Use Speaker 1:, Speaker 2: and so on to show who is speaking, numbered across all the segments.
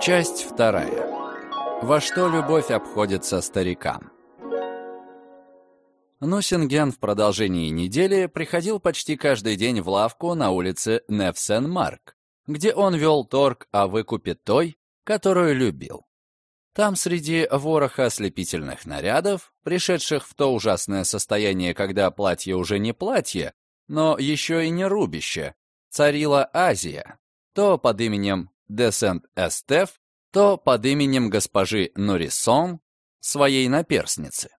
Speaker 1: Часть вторая. Во что любовь обходится старикам. Нусинген в продолжении недели приходил почти каждый день в лавку на улице Невсен-Марк, где он вел торг о выкупе той, которую любил. Там среди вороха ослепительных нарядов, пришедших в то ужасное состояние, когда платье уже не платье, но еще и не рубище, царила Азия, то под именем де Сент-Эстеф, то под именем госпожи Нурисон, своей наперсницы.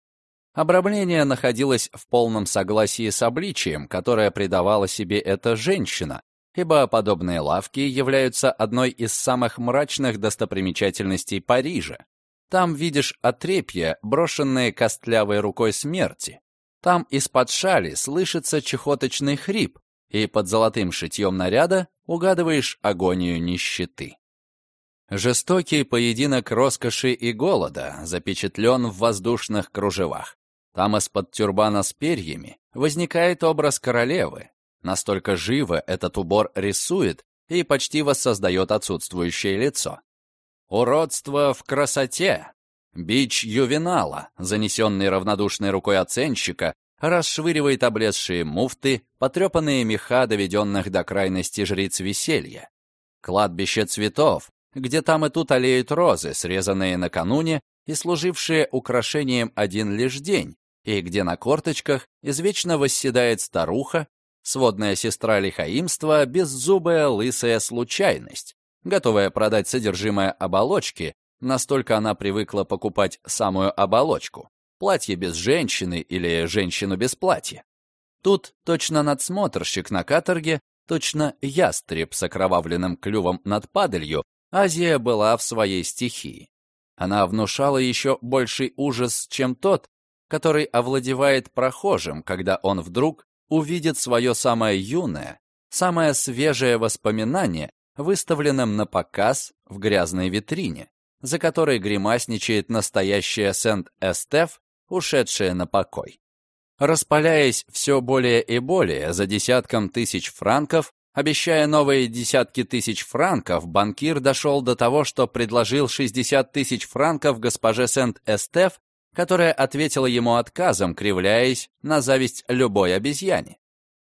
Speaker 1: Обрамление находилось в полном согласии с обличием, которое придавала себе эта женщина, ибо подобные лавки являются одной из самых мрачных достопримечательностей Парижа. Там видишь отрепья, брошенные костлявой рукой смерти. Там из-под шали слышится чехоточный хрип, и под золотым шитьем наряда угадываешь агонию нищеты. Жестокий поединок роскоши и голода запечатлен в воздушных кружевах. Там из-под тюрбана с перьями возникает образ королевы. Настолько живо этот убор рисует и почти воссоздает отсутствующее лицо. Уродство в красоте. Бич ювенала, занесенный равнодушной рукой оценщика, расшвыривает облезшие муфты, потрепанные меха, доведенных до крайности жриц веселья. Кладбище цветов, где там и тут олеют розы, срезанные накануне и служившие украшением один лишь день, и где на корточках извечно восседает старуха, сводная сестра лихаимства, беззубая лысая случайность, готовая продать содержимое оболочки, настолько она привыкла покупать самую оболочку, платье без женщины или женщину без платья. Тут точно надсмотрщик на каторге, точно ястреб с окровавленным клювом над падалью, Азия была в своей стихии. Она внушала еще больший ужас, чем тот, который овладевает прохожим, когда он вдруг увидит свое самое юное, самое свежее воспоминание, выставленным на показ в грязной витрине, за которой гримасничает настоящая Сент-Эстеф, ушедшая на покой. Распаляясь все более и более за десятком тысяч франков, обещая новые десятки тысяч франков, банкир дошел до того, что предложил 60 тысяч франков госпоже Сент-Эстеф которая ответила ему отказом, кривляясь на зависть любой обезьяне.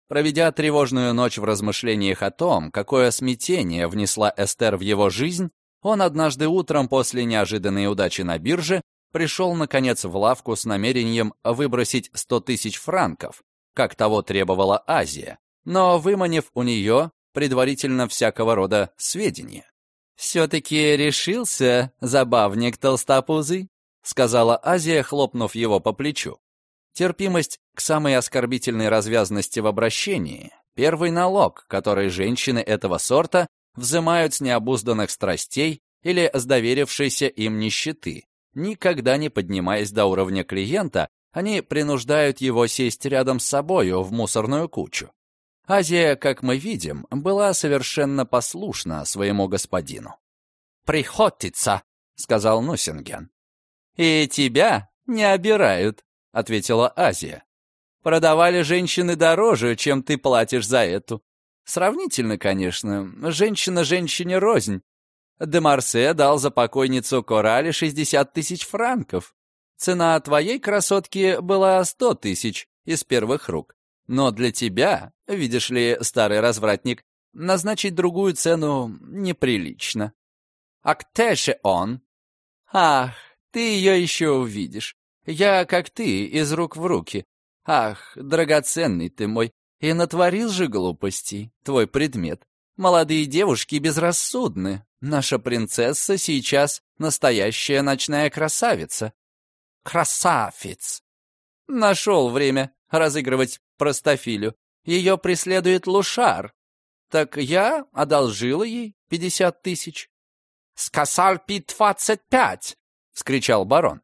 Speaker 1: Проведя тревожную ночь в размышлениях о том, какое смятение внесла Эстер в его жизнь, он однажды утром после неожиданной удачи на бирже пришел, наконец, в лавку с намерением выбросить 100 тысяч франков, как того требовала Азия, но выманив у нее предварительно всякого рода сведения. «Все-таки решился, забавник толстопузый?» — сказала Азия, хлопнув его по плечу. Терпимость к самой оскорбительной развязности в обращении — первый налог, который женщины этого сорта взимают с необузданных страстей или с доверившейся им нищеты. Никогда не поднимаясь до уровня клиента, они принуждают его сесть рядом с собою в мусорную кучу. Азия, как мы видим, была совершенно послушна своему господину. «Приходится», — сказал Нусинген. «И тебя не обирают», — ответила Азия. «Продавали женщины дороже, чем ты платишь за эту. Сравнительно, конечно. Женщина женщине рознь. Де Марсе дал за покойницу Корали 60 тысяч франков. Цена твоей красотки была 100 тысяч из первых рук. Но для тебя, видишь ли, старый развратник, назначить другую цену неприлично. А где же он? Ах, ты ее еще увидишь. Я, как ты, из рук в руки. Ах, драгоценный ты мой, и натворил же глупостей, твой предмет. Молодые девушки безрассудны. Наша принцесса сейчас настоящая ночная красавица. Красавец! Нашел время разыгрывать простофилю. Ее преследует Лушар. Так я одолжила ей пятьдесят тысяч. «Сказал пи двадцать пять!» — вскричал барон.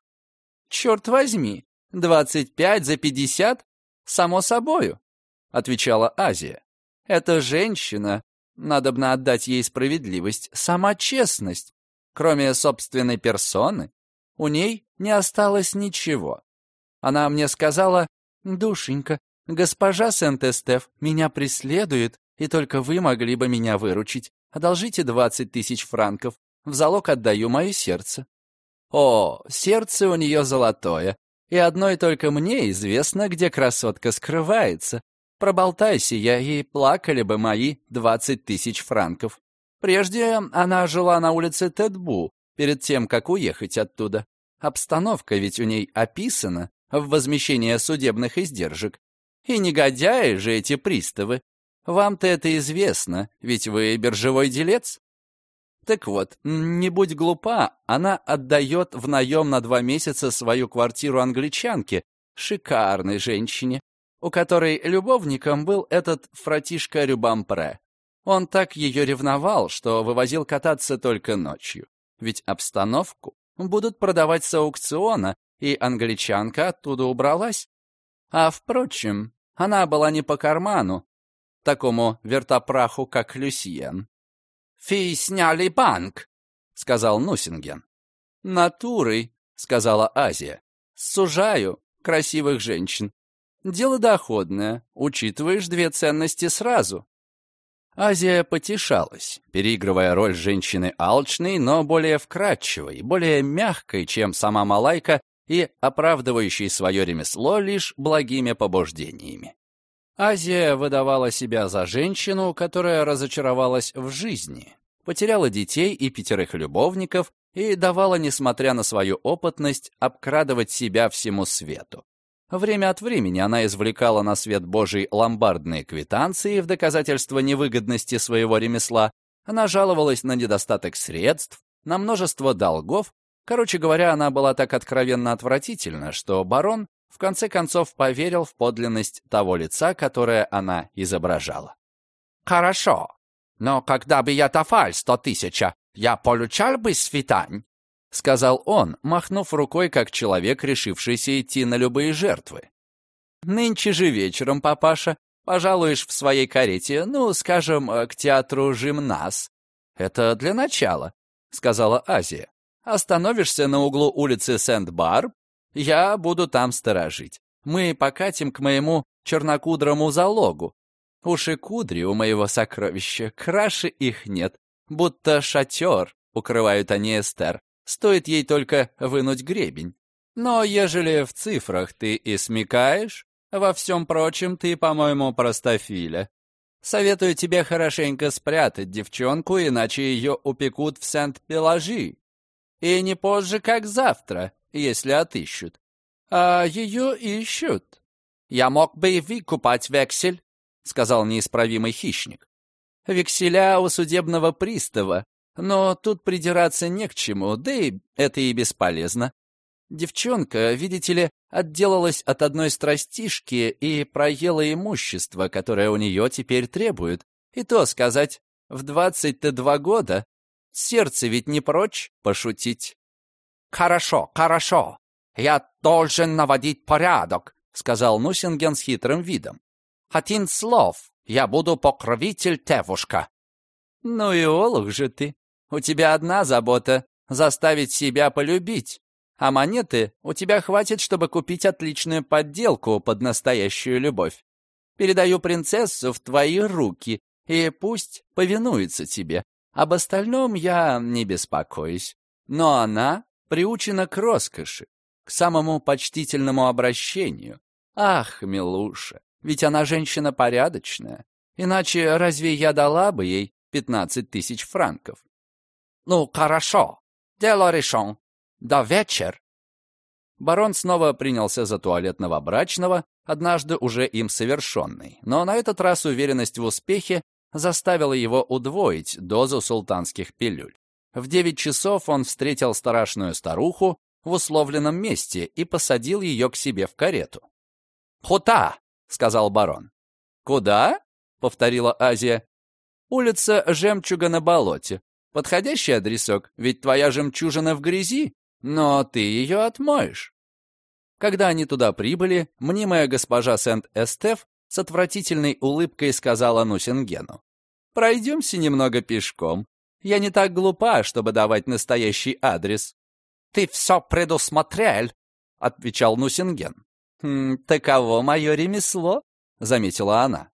Speaker 1: «Черт возьми, двадцать пять за пятьдесят? Само собою», — отвечала Азия. «Это женщина, надобно отдать ей справедливость, сама честность. Кроме собственной персоны, у ней не осталось ничего. Она мне сказала, «Душенька, госпожа Сент-Эстеф меня преследует, и только вы могли бы меня выручить. Одолжите двадцать тысяч франков, В залог отдаю мое сердце. О, сердце у нее золотое, и одной только мне известно, где красотка скрывается. Проболтайся я, и плакали бы мои двадцать тысяч франков. Прежде она жила на улице Тедбу, перед тем, как уехать оттуда. Обстановка ведь у ней описана в возмещение судебных издержек. И негодяи же эти приставы. Вам-то это известно, ведь вы биржевой делец. Так вот, не будь глупа, она отдает в наем на два месяца свою квартиру англичанке, шикарной женщине, у которой любовником был этот фратишка Рюбампре. Он так ее ревновал, что вывозил кататься только ночью. Ведь обстановку будут продавать с аукциона, и англичанка оттуда убралась. А, впрочем, она была не по карману, такому вертопраху, как Люсьен. «Фи сняли банк», — сказал Нусинген. «Натурой», — сказала Азия. «Сужаю красивых женщин. Дело доходное, учитываешь две ценности сразу». Азия потешалась, переигрывая роль женщины алчной, но более вкрадчивой, более мягкой, чем сама Малайка, и оправдывающей свое ремесло лишь благими побуждениями. Азия выдавала себя за женщину, которая разочаровалась в жизни, потеряла детей и пятерых любовников и давала, несмотря на свою опытность, обкрадывать себя всему свету. Время от времени она извлекала на свет Божий ломбардные квитанции в доказательство невыгодности своего ремесла, она жаловалась на недостаток средств, на множество долгов, короче говоря, она была так откровенно отвратительна, что барон в конце концов поверил в подлинность того лица, которое она изображала. «Хорошо, но когда бы я тафаль сто тысяча, я получал бы свитань», — сказал он, махнув рукой, как человек, решившийся идти на любые жертвы. «Нынче же вечером, папаша, пожалуешь в своей карете, ну, скажем, к театру «Жимнас». «Это для начала», — сказала Азия. «Остановишься на углу улицы Сент-Барб, я буду там сторожить. Мы покатим к моему чернокудрому залогу. Уши кудри у моего сокровища, краше их нет. Будто шатер укрывают они Эстер. Стоит ей только вынуть гребень. Но ежели в цифрах ты и смекаешь, во всем прочем ты, по-моему, простофиля. Советую тебе хорошенько спрятать девчонку, иначе ее упекут в Сент-Пеложи. И не позже, как завтра, если отыщут. А ее ищут. Я мог бы и выкупать вексель, сказал неисправимый хищник. Векселя у судебного пристава, но тут придираться не к чему, да и это и бесполезно. Девчонка, видите ли, отделалась от одной страстишки и проела имущество, которое у нее теперь требуют. И то сказать, в двадцать-то два года сердце ведь не прочь пошутить. «Хорошо, хорошо. Я должен наводить порядок», — сказал Нусинген с хитрым видом. «Один слов. Я буду покровитель девушка». «Ну и олух же ты. У тебя одна забота — заставить себя полюбить. А монеты у тебя хватит, чтобы купить отличную подделку под настоящую любовь. Передаю принцессу в твои руки, и пусть повинуется тебе. Об остальном я не беспокоюсь. Но она приучена к роскоши, к самому почтительному обращению. Ах, Милуша, ведь она женщина порядочная. Иначе разве я дала бы ей пятнадцать тысяч франков? Ну, хорошо. Дело решен. До вечер. Барон снова принялся за туалет новобрачного, однажды уже им совершенный, но на этот раз уверенность в успехе заставила его удвоить дозу султанских пилюль. В девять часов он встретил страшную старуху в условленном месте и посадил ее к себе в карету. «Хута!» — сказал барон. «Куда?» — повторила Азия. «Улица Жемчуга на болоте. Подходящий адресок, ведь твоя жемчужина в грязи, но ты ее отмоешь». Когда они туда прибыли, мнимая госпожа Сент-Эстеф с отвратительной улыбкой сказала Нусингену. «Пройдемся немного пешком. Я не так глупа, чтобы давать настоящий адрес». «Ты все предусмотрел», — отвечал Нусинген. «Хм, «Таково мое ремесло», — заметила она.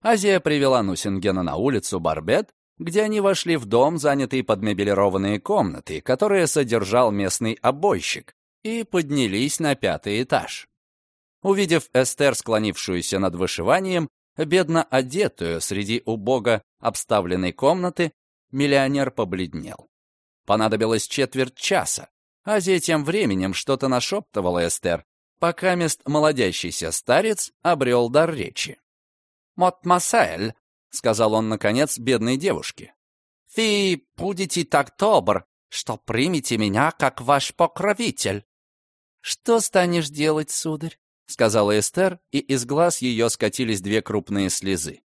Speaker 1: Азия привела Нусингена на улицу Барбет, где они вошли в дом, занятый под мебелированные комнаты, которые содержал местный обойщик, и поднялись на пятый этаж. Увидев Эстер, склонившуюся над вышиванием, бедно одетую среди убого обставленной комнаты, миллионер побледнел. Понадобилось четверть часа. Азия тем временем что-то нашептывала Эстер, пока мест молодящийся старец обрел дар речи. «Мот Масаэль», — сказал он, наконец, бедной девушке, — «вы будете так добр, что примите меня как ваш покровитель». «Что станешь делать, сударь?» — сказала Эстер, и из глаз ее скатились две крупные слезы.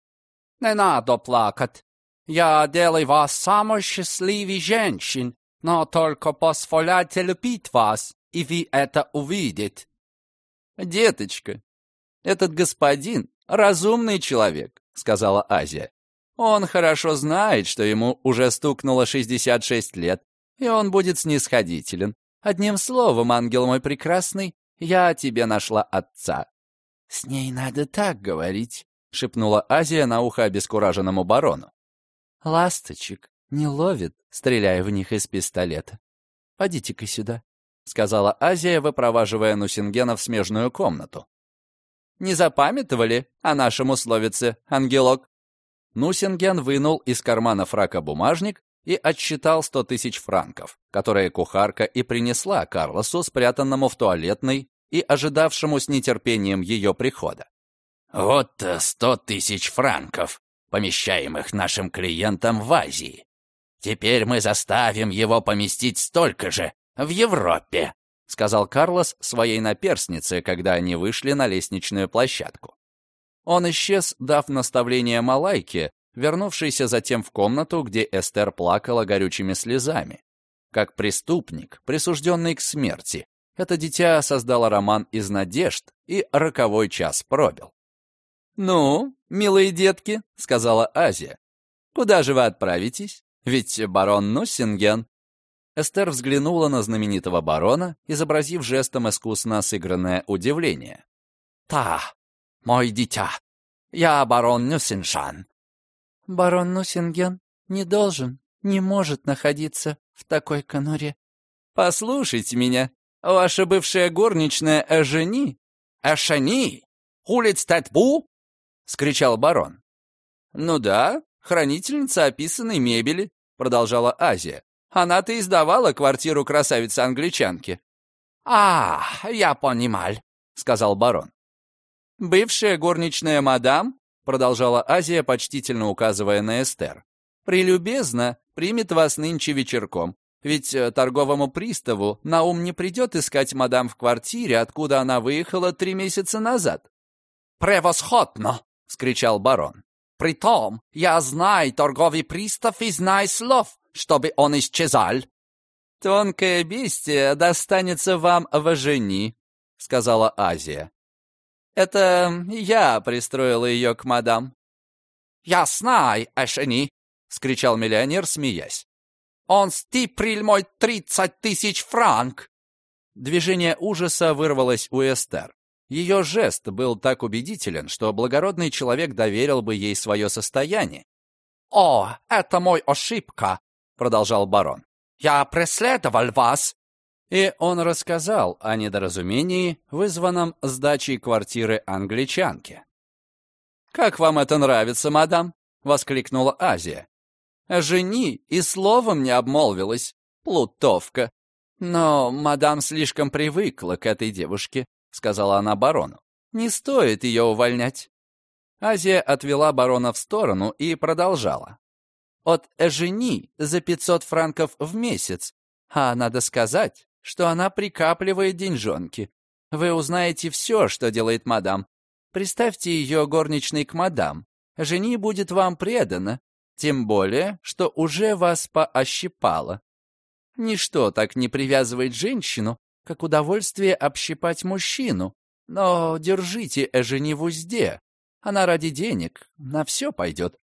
Speaker 1: «Не надо плакать. Я делаю вас самой счастливой женщин, но только позволяйте любить вас, и вы это увидите. «Деточка, этот господин — разумный человек», — сказала Азия. «Он хорошо знает, что ему уже стукнуло 66 лет, и он будет снисходителен. Одним словом, ангел мой прекрасный, я тебе нашла отца». «С ней надо так говорить», — шепнула Азия на ухо обескураженному барону. «Ласточек не ловит, стреляя в них из пистолета. Подите-ка сюда». — сказала Азия, выпроваживая Нусингена в смежную комнату. «Не запамятовали о нашем условице, ангелок?» Нусинген вынул из кармана фрака бумажник и отсчитал сто тысяч франков, которые кухарка и принесла Карлосу, спрятанному в туалетной и ожидавшему с нетерпением ее прихода.
Speaker 2: «Вот сто тысяч франков, помещаемых нашим клиентам в Азии. Теперь мы заставим его поместить столько же в Европе», — сказал Карлос своей наперснице, когда они вышли на лестничную площадку. Он исчез, дав наставление Малайке, вернувшейся затем в комнату, где Эстер плакала горючими слезами. Как преступник, присужденный к смерти, это дитя создало роман из надежд, и роковой час пробил. «Ну, милые детки», — сказала Азия, — «куда же вы отправитесь? Ведь барон Нуссинген Эстер взглянула на знаменитого барона, изобразив жестом искусно сыгранное удивление.
Speaker 3: «Та, мой дитя, я барон Нюсеншан».
Speaker 4: «Барон Нусинген не должен, не может находиться в такой конуре».
Speaker 1: «Послушайте меня, ваша бывшая горничная Эжени...»
Speaker 2: «Эшени? Улиц Тэтбу?» — скричал барон.
Speaker 1: «Ну да, хранительница описанной мебели», — продолжала Азия. Она-то издавала квартиру красавицы-англичанки».
Speaker 3: «А, я понимал», — сказал барон.
Speaker 1: «Бывшая горничная мадам», — продолжала Азия, почтительно указывая на Эстер, «прелюбезно примет вас нынче вечерком, ведь э, торговому приставу на ум не придет искать мадам в квартире, откуда она выехала три месяца назад».
Speaker 3: «Превосходно!» — скричал барон. «Притом, я знаю торговый пристав и знаю слов чтобы он исчезал».
Speaker 1: «Тонкое бестие достанется вам в жени», — сказала Азия. «Это я пристроила ее к мадам».
Speaker 3: «Я знаю, Эшени», — скричал миллионер, смеясь. «Он стиприл мой тридцать тысяч франк!»
Speaker 1: Движение ужаса вырвалось у Эстер. Ее жест был так убедителен, что благородный человек доверил бы ей свое состояние.
Speaker 3: «О, это мой ошибка! Продолжал барон. «Я преследовал вас!»
Speaker 1: И он рассказал о недоразумении, вызванном сдачей квартиры англичанки. «Как вам это нравится, мадам?» — воскликнула Азия. «Жени и словом не обмолвилась, плутовка. Но мадам слишком привыкла к этой девушке», — сказала она барону. «Не стоит ее увольнять». Азия отвела барона в сторону и продолжала от Эжени за 500 франков в месяц, а надо сказать, что она прикапливает деньжонки. Вы узнаете все, что делает мадам. Представьте ее горничной к мадам. Жени будет вам предана, тем более, что уже вас поощипала. Ничто так не привязывает женщину, как удовольствие общипать мужчину. Но держите Эжени в узде. Она ради денег на все пойдет.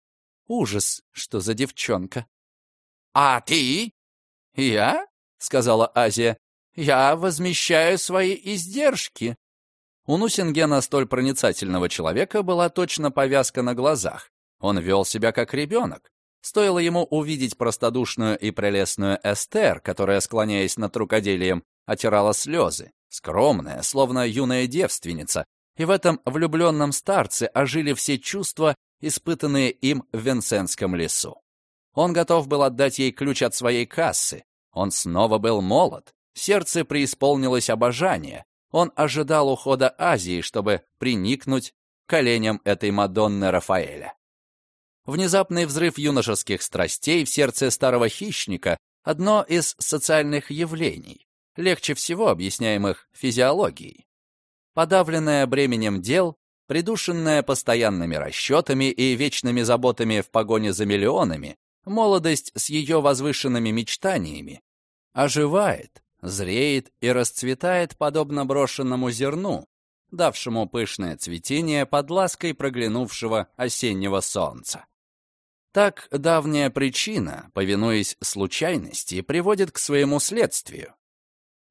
Speaker 1: Ужас, что за девчонка.
Speaker 3: «А ты?»
Speaker 1: «Я?» — сказала Азия. «Я возмещаю свои издержки». У Нусингена, столь проницательного человека, была точно повязка на глазах. Он вел себя как ребенок. Стоило ему увидеть простодушную и прелестную Эстер, которая, склоняясь над рукоделием, отирала слезы, скромная, словно юная девственница, и в этом влюбленном старце ожили все чувства, испытанные им в Венсенском лесу. Он готов был отдать ей ключ от своей кассы. Он снова был молод, сердце преисполнилось обожание. Он ожидал ухода Азии, чтобы приникнуть коленям этой Мадонны Рафаэля. Внезапный взрыв юношеских страстей в сердце старого хищника — одно из социальных явлений, легче всего объясняемых физиологией. Подавленная бременем дел, придушенная постоянными расчетами и вечными заботами в погоне за миллионами, молодость с ее возвышенными мечтаниями оживает, зреет и расцветает подобно брошенному зерну, давшему пышное цветение под лаской проглянувшего осеннего солнца. Так давняя причина, повинуясь случайности, приводит к своему следствию.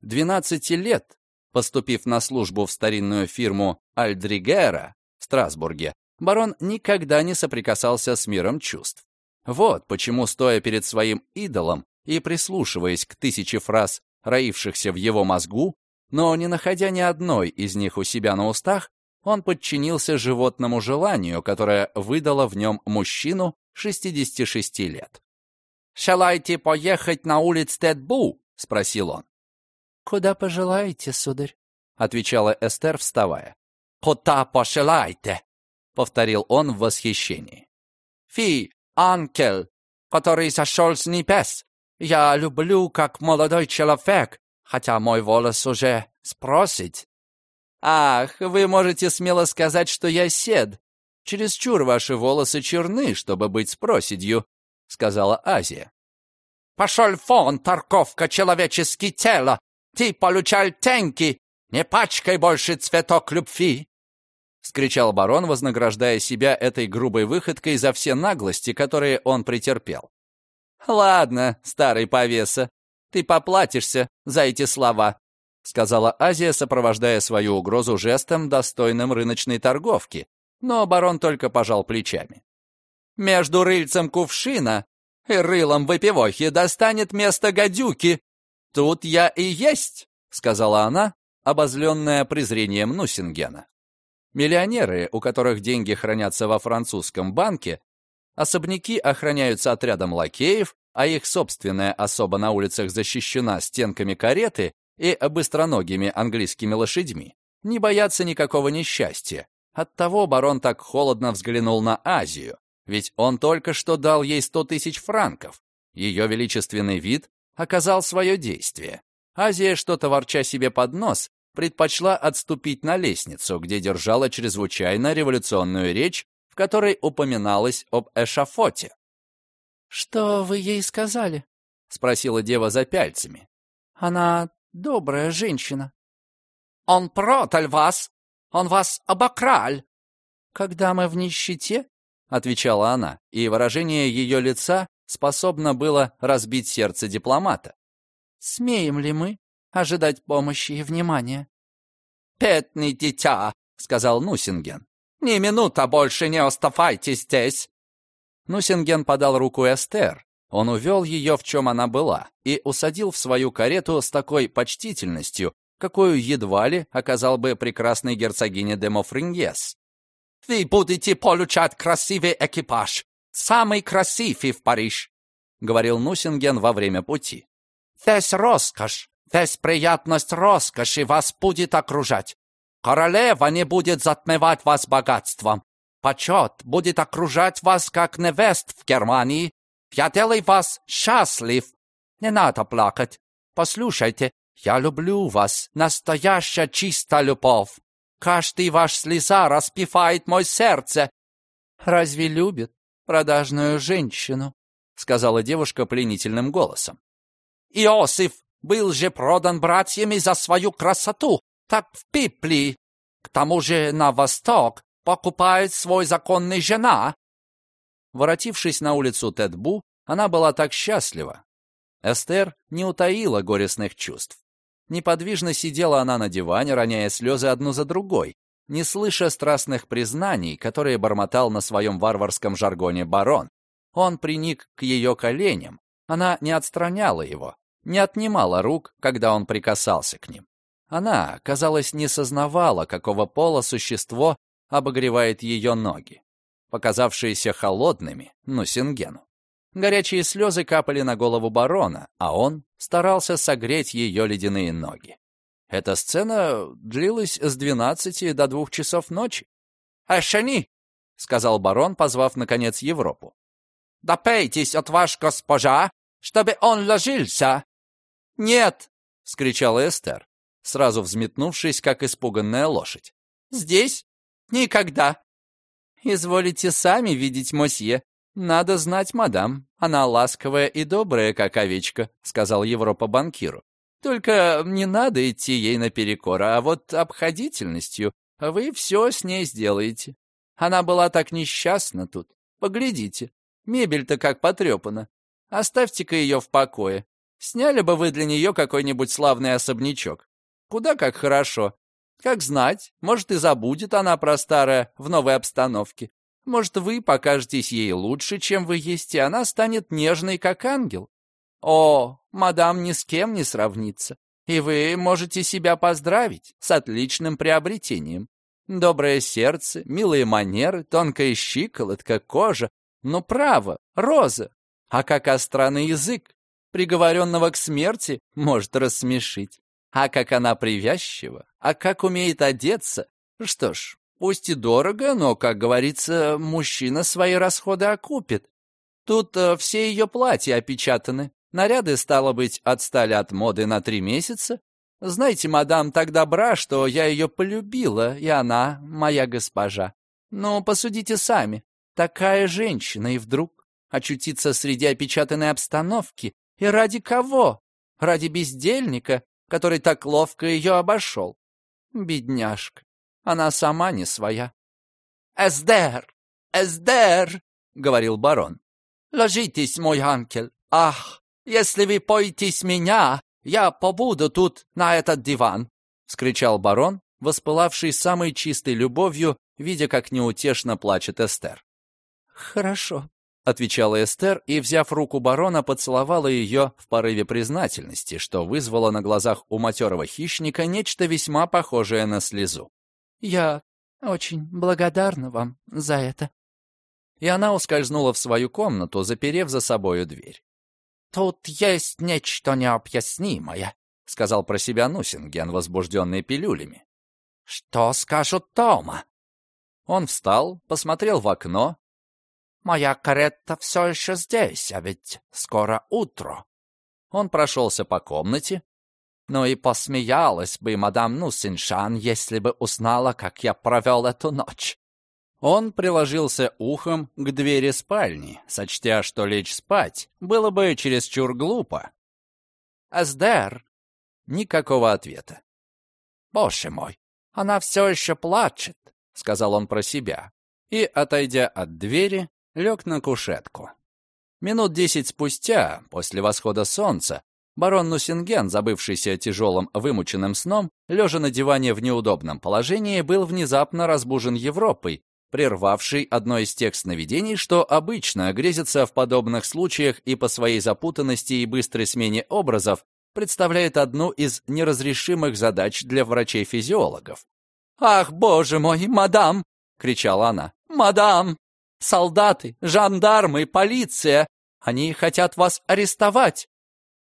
Speaker 1: 12 лет, поступив на службу в старинную фирму Альдригера в Страсбурге, барон никогда не соприкасался с миром чувств. Вот почему, стоя перед своим идолом и прислушиваясь к тысяче фраз, роившихся в его мозгу, но не находя ни одной из них у себя на устах, он подчинился животному желанию, которое выдало в нем мужчину, 66 лет. «Шалайте поехать на улиц Тедбу?» — спросил он.
Speaker 4: «Куда пожелаете, сударь?»
Speaker 1: — отвечала Эстер, вставая.
Speaker 2: «Куда пожелаете?»
Speaker 1: — повторил он в восхищении.
Speaker 2: «Фи, ангел, который сошел с небес. Я люблю, как молодой человек, хотя мой волос уже спросит».
Speaker 1: «Ах, вы можете смело сказать, что я сед. Чересчур ваши волосы черны, чтобы быть с проседью», — сказала Азия.
Speaker 2: «Пошел фон, торговка человеческий тело! Ты получал тенки! Не пачкай больше цветок любви!»
Speaker 1: — скричал барон, вознаграждая себя этой грубой выходкой за все наглости, которые он претерпел. «Ладно, старый повеса, ты поплатишься за эти слова», — сказала Азия, сопровождая свою угрозу жестом, достойным рыночной торговки, но барон только пожал плечами. «Между рыльцем кувшина и рылом выпивохи достанет место гадюки. Тут я и есть», — сказала она, обозленная презрением Нусингена. Миллионеры, у которых деньги хранятся во французском банке, особняки охраняются отрядом лакеев, а их собственная особа на улицах защищена стенками кареты и быстроногими английскими лошадьми, не боятся никакого несчастья, Оттого барон так холодно взглянул на Азию, ведь он только что дал ей сто тысяч франков. Ее величественный вид оказал свое действие. Азия, что-то ворча себе под нос, предпочла отступить на лестницу, где держала чрезвычайно революционную речь, в которой упоминалось об эшафоте.
Speaker 4: «Что вы ей сказали?»
Speaker 1: — спросила дева за пяльцами.
Speaker 4: «Она добрая женщина».
Speaker 2: «Он продал вас он вас обокрал!»
Speaker 4: «Когда мы в нищете?»
Speaker 1: — отвечала она, и выражение ее лица способно было разбить сердце дипломата.
Speaker 4: «Смеем ли мы ожидать помощи и внимания?»
Speaker 2: «Петный дитя!» — сказал Нусинген. «Ни минута больше не оставайтесь здесь!»
Speaker 1: Нусинген подал руку Эстер. Он увел ее, в чем она была, и усадил в свою карету с такой почтительностью, какую едва ли оказал бы прекрасной герцогине де Мофрингес.
Speaker 2: «Вы будете получать красивый экипаж, самый красивый в Париж», — говорил Нусинген во время пути. «Весь роскошь, весь приятность роскоши вас будет окружать. Королева не будет затмевать вас богатством. Почет будет окружать вас, как невест в Германии. Я делаю вас счастлив. Не надо плакать. Послушайте, я люблю вас, настоящая чистая любовь. Каждый ваш слеза распевает мое сердце.
Speaker 4: Разве любит продажную женщину?
Speaker 1: Сказала девушка пленительным голосом.
Speaker 2: Иосиф был же продан братьями за свою красоту, так в Пипли. К тому же на восток покупает свой законный жена.
Speaker 1: Воротившись на улицу Тедбу, она была так счастлива. Эстер не утаила горестных чувств. Неподвижно сидела она на диване, роняя слезы одну за другой, не слыша страстных признаний, которые бормотал на своем варварском жаргоне барон. Он приник к ее коленям. Она не отстраняла его, не отнимала рук, когда он прикасался к ним. Она, казалось, не сознавала, какого пола существо обогревает ее ноги, показавшиеся холодными Нусингену. Горячие слезы капали на голову барона, а он старался согреть ее ледяные ноги. Эта сцена длилась с двенадцати до двух часов ночи.
Speaker 3: «Ашани!» — сказал барон, позвав, наконец, Европу. «Допейтесь от ваш госпожа, чтобы он ложился!»
Speaker 1: «Нет!» — скричала Эстер, сразу взметнувшись, как испуганная лошадь.
Speaker 3: «Здесь? Никогда!»
Speaker 1: «Изволите сами видеть мосье. Надо знать мадам. Она ласковая и добрая, как овечка», — сказал Европа банкиру. «Только не надо идти ей наперекор, а вот обходительностью вы все с ней сделаете. Она была так несчастна тут. Поглядите, мебель-то как потрепана. Оставьте-ка ее в покое. Сняли бы вы для нее какой-нибудь славный особнячок. Куда как хорошо. Как знать, может, и забудет она про старое в новой обстановке. Может, вы покажетесь ей лучше, чем вы есть, и она станет нежной, как ангел. О, мадам ни с кем не сравнится, и вы можете себя поздравить с отличным приобретением. Доброе сердце, милые манеры, тонкая щиколотка, кожа. Ну, право, роза. А как остранный язык, приговоренного к смерти, может рассмешить. А как она привязчива, а как умеет одеться. Что ж, пусть и дорого, но, как говорится, мужчина свои расходы окупит. Тут э, все ее платья опечатаны. Наряды, стало быть, отстали от моды на три месяца. Знаете, мадам так добра, что я ее полюбила, и она моя госпожа. Но посудите сами, такая женщина и вдруг очутиться среди опечатанной обстановки. И ради кого? Ради бездельника, который так ловко ее обошел. Бедняжка, она сама не своя.
Speaker 3: «Эсдер! Эсдер!» — говорил барон. «Ложитесь, мой ангел. Ах, если вы поетесь меня, я побуду тут, на этот диван!» — вскричал барон, воспылавший самой чистой любовью, видя, как неутешно плачет Эстер.
Speaker 1: «Хорошо», — отвечала Эстер и, взяв руку барона, поцеловала ее в порыве признательности, что вызвало на глазах у матерого хищника нечто весьма похожее на слезу. «Я очень благодарна вам за это». И она ускользнула в свою комнату, заперев за собою дверь.
Speaker 3: «Тут есть нечто необъяснимое», — сказал про себя Нусинген, возбужденный пилюлями. «Что скажут Тома?»
Speaker 1: Он встал, посмотрел в окно,
Speaker 3: Моя карета все еще здесь, а ведь скоро утро.
Speaker 1: Он прошелся по комнате.
Speaker 3: Ну и посмеялась бы мадам Нусиншан, если бы узнала, как я провел эту ночь.
Speaker 1: Он приложился ухом к двери спальни, сочтя, что лечь спать было бы чересчур глупо.
Speaker 3: «Эсдер!»
Speaker 1: Никакого ответа.
Speaker 3: «Боже мой, она все еще плачет», —
Speaker 1: сказал он про себя. И, отойдя от двери, лег на кушетку. Минут десять спустя, после восхода солнца, барон Нусинген, забывшийся тяжелым вымученным сном, лежа на диване в неудобном положении, был внезапно разбужен Европой, прервавший одно из тех сновидений, что обычно грезится в подобных случаях и по своей запутанности и быстрой смене образов представляет одну из неразрешимых задач для врачей-физиологов.
Speaker 3: «Ах, боже мой, мадам!» — кричала она. «Мадам!» Солдаты, жандармы, полиция! Они хотят вас арестовать!»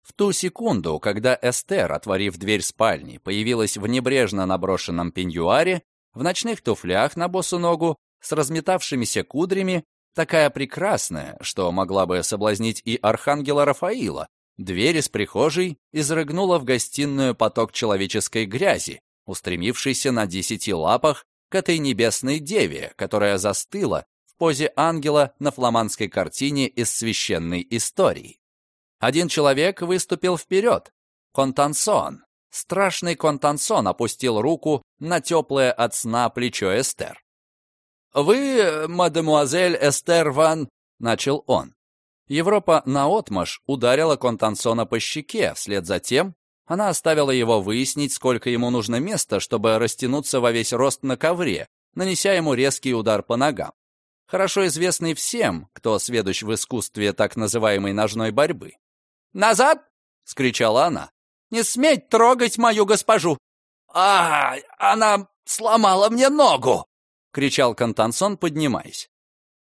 Speaker 1: В ту секунду, когда Эстер, отворив дверь спальни, появилась в небрежно наброшенном пеньюаре, в ночных туфлях на босу ногу, с разметавшимися кудрями, такая прекрасная, что могла бы соблазнить и архангела Рафаила, дверь из прихожей изрыгнула в гостиную поток человеческой грязи, устремившийся на десяти лапах к этой небесной деве, которая застыла, позе ангела на фламандской картине из священной истории. Один человек выступил вперед. Контансон. Страшный Контансон опустил руку на теплое от сна плечо Эстер. «Вы, мадемуазель Эстер Ван...» — начал он. Европа наотмашь ударила Контансона по щеке, вслед за тем она оставила его выяснить, сколько ему нужно места, чтобы растянуться во весь рост на ковре, нанеся ему резкий удар по ногам. хорошо известный всем, кто сведущ в искусстве так называемой ножной борьбы.
Speaker 3: «Назад!»
Speaker 1: — скричала она.
Speaker 3: «Не сметь трогать мою госпожу!»
Speaker 2: «А, она сломала мне ногу!»
Speaker 1: — кричал Контансон, поднимаясь.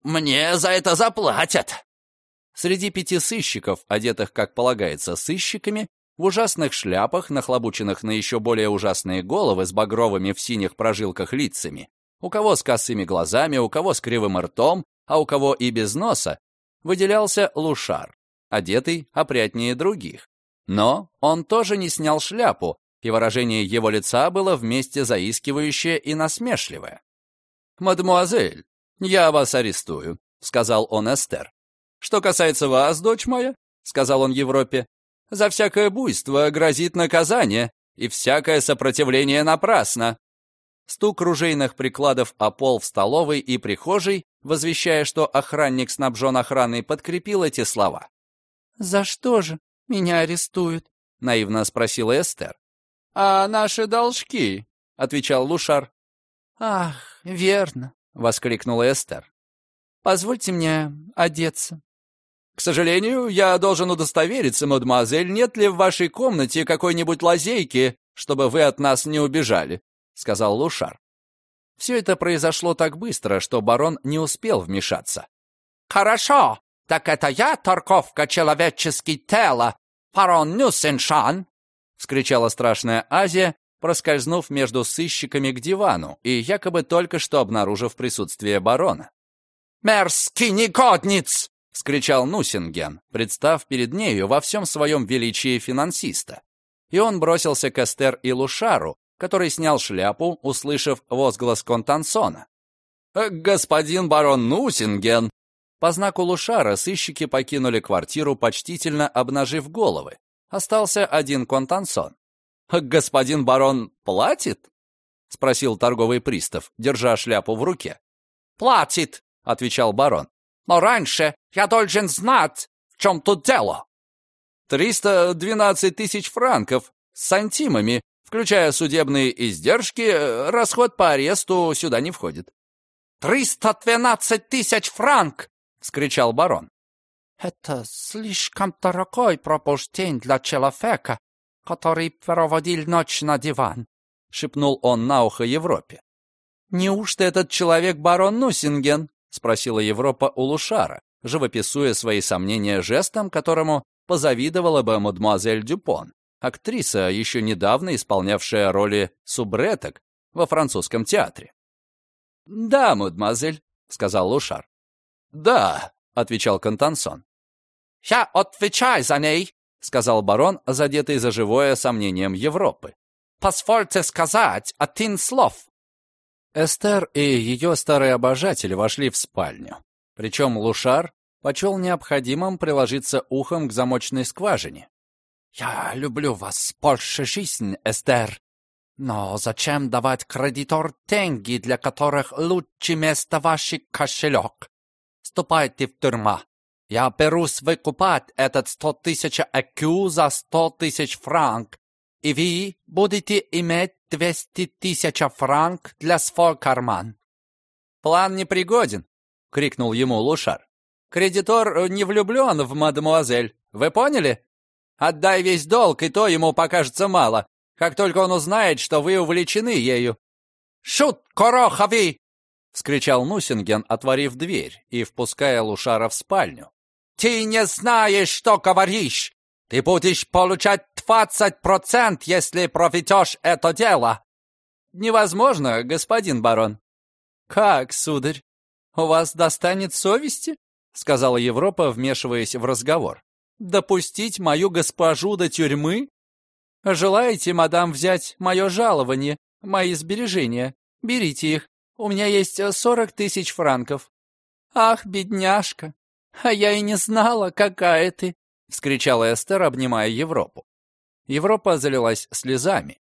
Speaker 2: «Мне за это заплатят!»
Speaker 1: Среди пяти сыщиков, одетых, как полагается, сыщиками, в ужасных шляпах, нахлобученных на еще более ужасные головы с багровыми в синих прожилках лицами, у кого с косыми глазами, у кого с кривым ртом, а у кого и без носа, выделялся Лушар, одетый опрятнее других. Но он тоже не снял шляпу, и выражение его лица было вместе заискивающее и насмешливое. «Мадемуазель, я вас арестую», — сказал он Эстер. «Что касается вас, дочь моя», — сказал он Европе, «за всякое буйство грозит наказание, и всякое сопротивление напрасно». Стук ружейных прикладов о пол в столовой и прихожей, возвещая, что охранник снабжен охраной, подкрепил эти слова.
Speaker 4: «За что же меня арестуют?»
Speaker 1: — наивно спросила Эстер. «А наши должки», — отвечал Лушар.
Speaker 4: «Ах, верно», — воскликнула Эстер. «Позвольте мне одеться».
Speaker 1: «К сожалению, я должен удостовериться, мадемуазель, нет ли в вашей комнате какой-нибудь лазейки, чтобы вы от нас не убежали», — сказал Лушар. Все это произошло так быстро, что барон не успел вмешаться.
Speaker 3: «Хорошо, так это я, торговка человеческий тела, барон Нюсеншан?»
Speaker 1: — вскричала страшная Азия, проскользнув между сыщиками к дивану и якобы только что обнаружив присутствие барона.
Speaker 3: «Мерзкий негодниц!»
Speaker 1: — вскричал Нусинген, представ перед нею во всем своем величии финансиста. И он бросился к Эстер и Лушару, который снял шляпу, услышав возглас Контансона. «Э, «Господин барон Нусинген!» По знаку Лушара сыщики покинули квартиру, почтительно обнажив головы. Остался один Контансон. «Э, «Господин барон платит?» — спросил торговый пристав, держа шляпу в руке.
Speaker 3: «Платит!» — отвечал барон. «Но раньше я должен знать, в чем тут дело».
Speaker 1: «Триста двенадцать тысяч франков с сантимами, включая судебные издержки, расход по аресту сюда не входит».
Speaker 3: «Триста двенадцать тысяч франк!» — вскричал барон.
Speaker 4: «Это слишком дорогой пробуждень для человека, который проводил ночь на диван», —
Speaker 1: шепнул он на ухо Европе. «Неужто этот человек барон Нусинген?» — спросила Европа у Лушара, живописуя свои сомнения жестом, которому позавидовала бы мадемуазель Дюпон, актриса, еще недавно исполнявшая роли субреток во французском театре. «Да, мадемуазель», — сказал Лушар. «Да», — отвечал Контансон.
Speaker 3: «Я отвечаю за ней», — сказал барон, задетый за живое сомнением Европы. «Позвольте сказать один слов».
Speaker 1: Эстер и ее старый обожатель вошли в спальню. Причем Лушар почел необходимым приложиться ухом к замочной скважине.
Speaker 3: «Я люблю вас больше жизни, Эстер. Но зачем давать кредитор деньги, для которых лучше место ваш кошелек? Ступайте в тюрьму. Я берусь выкупать этот сто тысяч ЭКЮ за сто тысяч франк, и вы будете иметь двести тысяч франк для свой карман.
Speaker 1: «План непригоден!» — крикнул ему Лушар. «Кредитор не влюблен в мадемуазель. Вы поняли? Отдай весь долг, и то ему покажется мало, как только он узнает, что вы увлечены ею».
Speaker 3: «Шут, корохови!»
Speaker 1: — вскричал Нусинген, отворив дверь и впуская Лушара в спальню.
Speaker 3: «Ты не знаешь, что говоришь! Ты будешь получать двадцать процент, если проведешь это дело!»
Speaker 1: «Невозможно, господин барон». «Как, сударь? У вас достанет совести?» — сказала Европа, вмешиваясь в разговор. «Допустить мою госпожу до тюрьмы? Желаете, мадам, взять мое жалование, мои сбережения? Берите их. У меня есть сорок тысяч франков». «Ах, бедняжка! А я и не знала, какая ты!» — вскричала Эстер, обнимая Европу. Европа залилась слезами.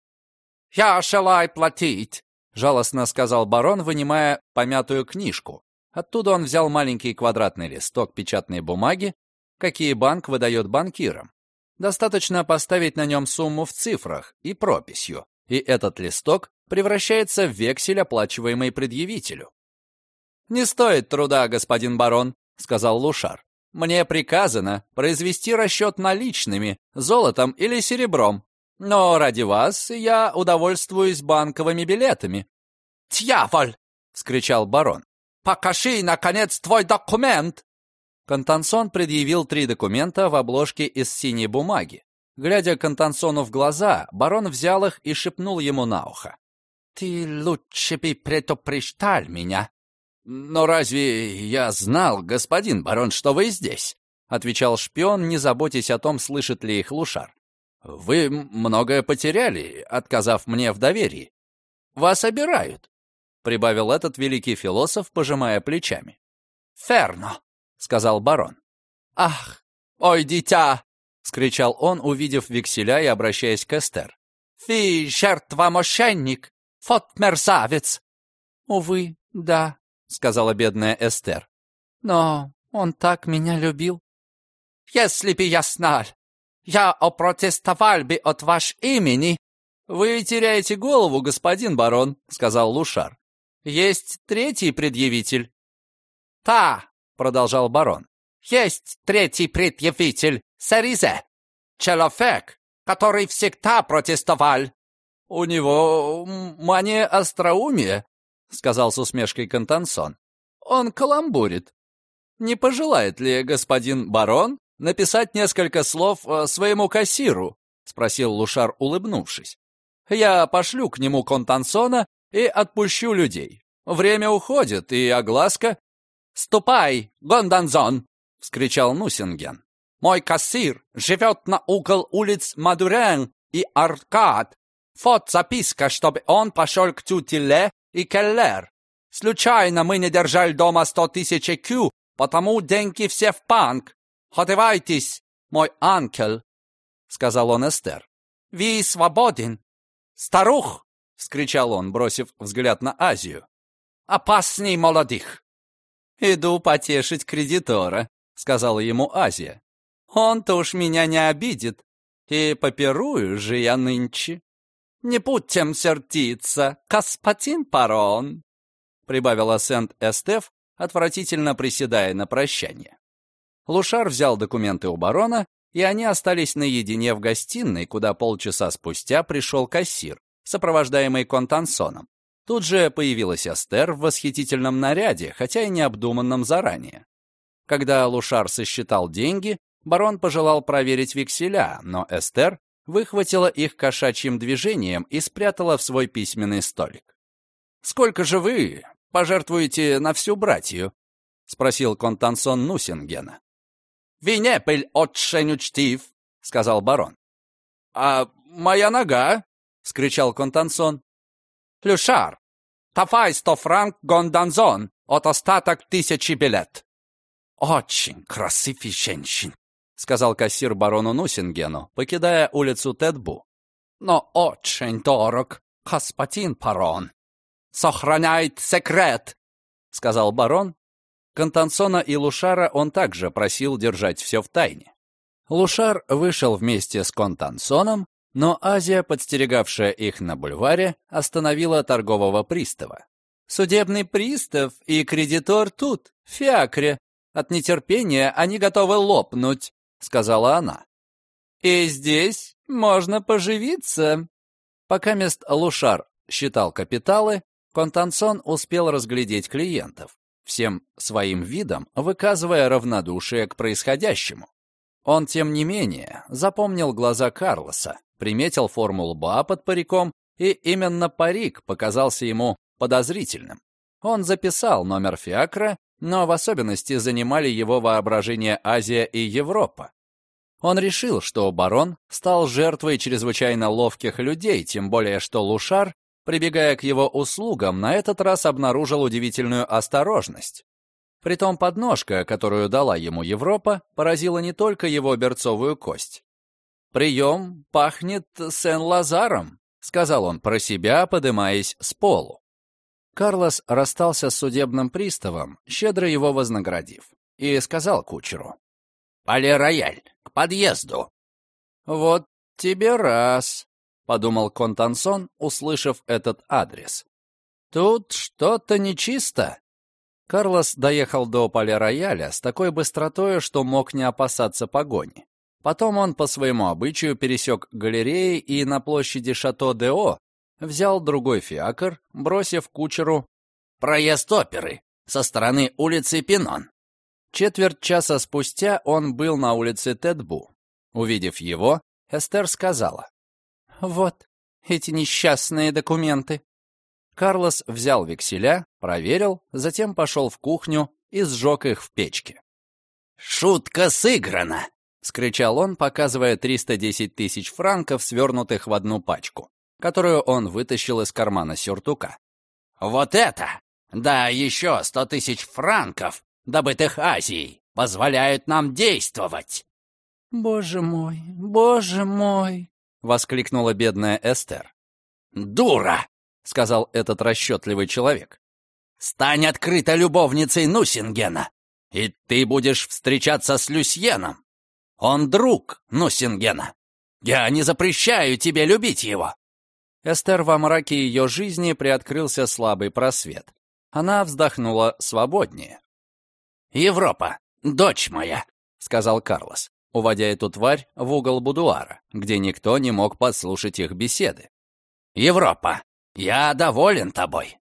Speaker 3: «Я желаю платить!»
Speaker 1: — жалостно сказал барон, вынимая помятую книжку. Оттуда он взял маленький квадратный листок печатной бумаги, какие банк выдает банкирам. Достаточно поставить на нем сумму в цифрах и прописью, и этот листок превращается в вексель, оплачиваемый предъявителю. «Не стоит труда, господин барон», — сказал Лушар. «Мне приказано произвести расчет наличными, золотом или серебром. Но ради вас я удовольствуюсь банковыми билетами».
Speaker 3: «Дьяволь!» — вскричал барон. «Покажи, наконец, твой документ!»
Speaker 1: Контансон предъявил три документа в обложке из синей бумаги. Глядя Контансону в глаза, барон взял их и шепнул ему на ухо.
Speaker 3: «Ты лучше бы предупреждал меня».
Speaker 1: «Но разве я знал, господин барон, что вы здесь?» — отвечал шпион, не заботясь о том, слышит ли их Лушар. «Вы многое потеряли, отказав мне в доверии. Вас обирают», — прибавил этот великий философ, пожимая плечами.
Speaker 3: «Ферно», — сказал барон.
Speaker 4: «Ах, ой, дитя!»
Speaker 1: — скричал он, увидев векселя и обращаясь к Эстер.
Speaker 3: «Ты жертва-мошенник, фот мерзавец!»
Speaker 4: «Увы, да», — сказала бедная Эстер. «Но он так меня любил».
Speaker 3: «Если бы я знал, я опротестовал бы от ваш имени».
Speaker 1: «Вы теряете голову, господин барон», — сказал Лушар. «Есть третий предъявитель».
Speaker 3: «Та», — продолжал барон, — «есть третий предъявитель, Саризе, человек, который всегда протестовал».
Speaker 1: «У него мания остроумия», — сказал с усмешкой Контансон. «Он каламбурит. Не пожелает ли господин барон написать несколько слов э, своему кассиру?» — спросил Лушар, улыбнувшись. «Я пошлю к нему Контансона и отпущу людей. Время уходит, и огласка...»
Speaker 3: «Ступай, Гонданзон!» — вскричал
Speaker 1: Нусинген.
Speaker 3: «Мой кассир живет на угол улиц Мадурен и Аркад. Вот записка, чтобы он пошел к Тютиле и Келлер. Случайно мы не держали дома сто тысяч кю, потому деньги все в банк. «Одевайтесь, мой анкел», — сказал он Эстер. «Ви свободен». «Старух!» — вскричал он, бросив взгляд на Азию. «Опасней молодых!»
Speaker 1: «Иду потешить кредитора», — сказала ему Азия. «Он-то уж меня не обидит, и попирую же я нынче». «Не будьте сердиться, господин Парон», — прибавила Сент-Эстеф, отвратительно приседая на прощание. Лушар взял документы у барона, и они остались наедине в гостиной, куда полчаса спустя пришел кассир, сопровождаемый Контансоном. Тут же появилась Астер в восхитительном наряде, хотя и необдуманном заранее. Когда Лушар сосчитал деньги, барон пожелал проверить векселя, но Эстер выхватила их кошачьим движением и спрятала в свой письменный столик. «Сколько же вы пожертвуете на всю братью?» — спросил Контансон Нусингена.
Speaker 3: «Вы не был очень учтив», — сказал барон.
Speaker 1: «А моя нога?» — скричал Контансон.
Speaker 3: «Люшар, давай сто франк гонданзон от остаток тысячи билет».
Speaker 2: «Очень красивый женщин», —
Speaker 1: сказал кассир барону Нусингену, покидая улицу Тедбу.
Speaker 3: «Но очень дорог, господин барон. Сохраняет секрет», — сказал барон,
Speaker 1: Контансона и Лушара он также просил держать все в тайне. Лушар вышел вместе с Контансоном, но Азия, подстерегавшая их на бульваре, остановила торгового пристава. «Судебный пристав и кредитор тут, в фиакре. От нетерпения они готовы лопнуть», — сказала она. «И здесь можно поживиться». Пока мест Лушар считал капиталы, Контансон успел разглядеть клиентов всем своим видом выказывая равнодушие к происходящему. Он, тем не менее, запомнил глаза Карлоса, приметил форму лба под париком, и именно парик показался ему подозрительным. Он записал номер фиакра, но в особенности занимали его воображение Азия и Европа. Он решил, что барон стал жертвой чрезвычайно ловких людей, тем более что Лушар прибегая к его услугам, на этот раз обнаружил удивительную осторожность. Притом подножка, которую дала ему Европа, поразила не только его берцовую кость. «Прием пахнет Сен-Лазаром», — сказал он про себя, подымаясь с полу. Карлос расстался с судебным приставом, щедро его вознаградив, и сказал кучеру.
Speaker 2: «Пале-рояль, к подъезду».
Speaker 1: «Вот тебе раз», — подумал Контансон, услышав этот адрес. «Тут что-то нечисто». Карлос доехал до поля-рояля с такой быстротой, что мог не опасаться погони. Потом он по своему обычаю пересек галереи и на площади Шато-де-О взял другой фиакр, бросив кучеру
Speaker 2: «Проезд оперы со стороны улицы Пинон».
Speaker 1: Четверть часа спустя он был на улице Тедбу. Увидев его, Эстер сказала, «Вот эти несчастные документы». Карлос взял векселя, проверил, затем пошел в кухню и сжег их в печке.
Speaker 2: «Шутка сыграна!»
Speaker 1: — скричал он, показывая 310 тысяч франков, свернутых в одну пачку, которую он вытащил из кармана сюртука.
Speaker 2: «Вот это! Да еще сто тысяч франков, добытых Азией, позволяют нам действовать!»
Speaker 4: «Боже мой, боже мой!»
Speaker 1: — воскликнула бедная Эстер.
Speaker 2: «Дура!» — сказал этот расчетливый человек. «Стань открыто любовницей Нусингена, и ты будешь встречаться с Люсьеном. Он друг Нусингена. Я не запрещаю тебе любить его».
Speaker 1: Эстер во мраке ее жизни приоткрылся слабый просвет. Она вздохнула свободнее.
Speaker 2: «Европа, дочь моя», — сказал Карлос уводя эту тварь в угол будуара, где никто не мог подслушать их беседы. «Европа, я доволен тобой!»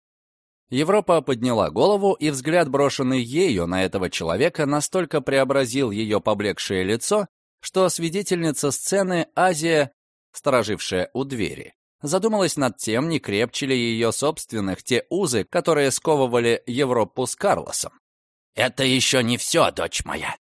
Speaker 1: Европа подняла голову, и взгляд, брошенный ею на этого человека, настолько преобразил ее поблекшее лицо, что свидетельница сцены Азия, сторожившая у двери, задумалась над тем, не крепче ли ее собственных те узы, которые сковывали Европу с Карлосом.
Speaker 2: «Это еще не все, дочь моя.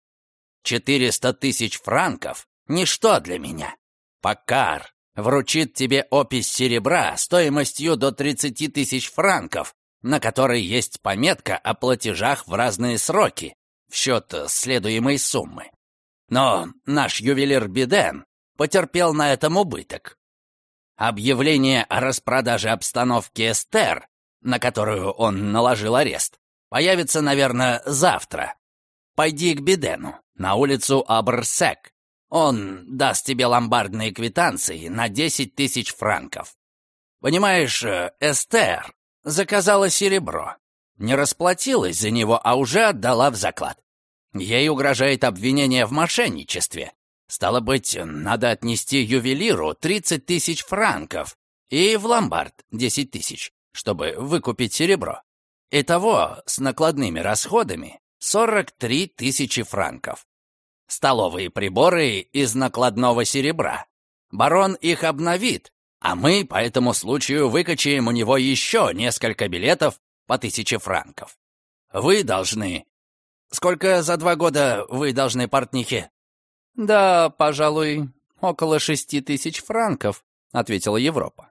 Speaker 2: Четыреста тысяч франков — ничто для меня. Покар вручит тебе опись серебра стоимостью до тридцати тысяч франков, на которой есть пометка о платежах в разные сроки в счет следуемой суммы. Но наш ювелир Биден потерпел на этом убыток. Объявление о распродаже обстановки Эстер, на которую он наложил арест, появится, наверное, завтра. Пойди к Бидену на улицу Абрсек. Он даст тебе ломбардные квитанции на 10 тысяч франков. Понимаешь, э, Эстер заказала серебро. Не расплатилась за него, а уже отдала в заклад. Ей угрожает обвинение в мошенничестве. Стало быть, надо отнести ювелиру 30 тысяч франков и в ломбард 10 тысяч, чтобы выкупить серебро. Итого, с накладными расходами, 43 тысячи франков. Столовые приборы из накладного серебра. Барон их обновит, а мы по этому случаю выкачаем у него еще несколько билетов по тысяче франков. Вы должны... Сколько за два года вы должны портнихе?
Speaker 4: «Да, пожалуй, около шести тысяч франков», — ответила Европа.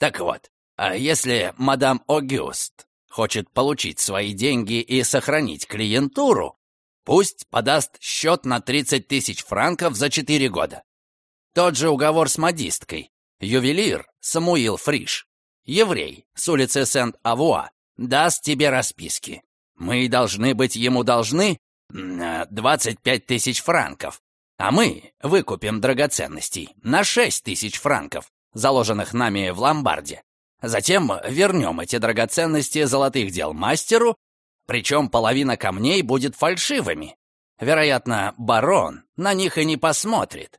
Speaker 2: «Так вот, а если мадам Огюст хочет получить свои деньги и сохранить клиентуру, пусть подаст счет на 30 тысяч франков за 4 года. Тот же уговор с модисткой. Ювелир Самуил Фриш, еврей с улицы Сент-Авуа, даст тебе расписки. Мы должны быть ему должны 25 тысяч франков, а мы выкупим драгоценностей на 6 тысяч франков, заложенных нами в ломбарде. Затем вернем эти драгоценности золотых дел мастеру, причем половина камней будет фальшивыми. Вероятно, барон на них и не посмотрит.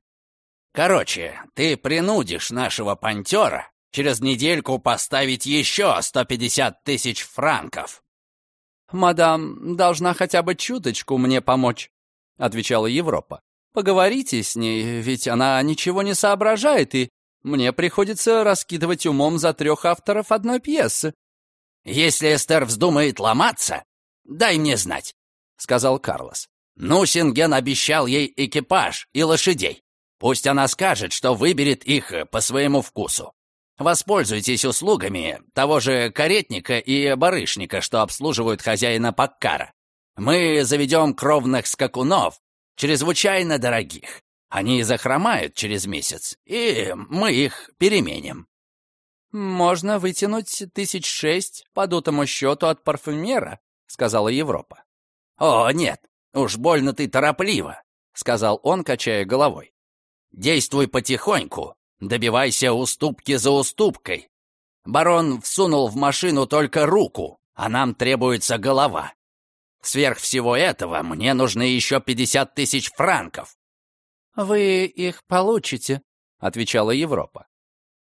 Speaker 2: Короче, ты принудишь нашего пантера через недельку поставить еще 150 тысяч франков.
Speaker 4: «Мадам должна хотя бы чуточку мне помочь», — отвечала Европа. «Поговорите с ней, ведь она ничего не соображает и мне приходится раскидывать умом за трех авторов одной пьесы».
Speaker 2: «Если Эстер вздумает ломаться, дай мне знать», — сказал Карлос. «Нусинген обещал ей экипаж и лошадей. Пусть она скажет, что выберет их по своему вкусу. Воспользуйтесь услугами того же каретника и барышника, что обслуживают хозяина Паккара. Мы заведем кровных скакунов, чрезвычайно дорогих. Они захромают через месяц, и мы их переменим».
Speaker 4: «Можно вытянуть тысяч шесть по дутому счету от парфюмера», — сказала Европа.
Speaker 2: «О, нет, уж больно ты торопливо», — сказал он, качая головой. «Действуй потихоньку, добивайся уступки за уступкой. Барон всунул в машину только руку, а нам требуется голова. Сверх всего этого мне нужны еще 50 тысяч франков».
Speaker 4: «Вы их получите», — отвечала Европа.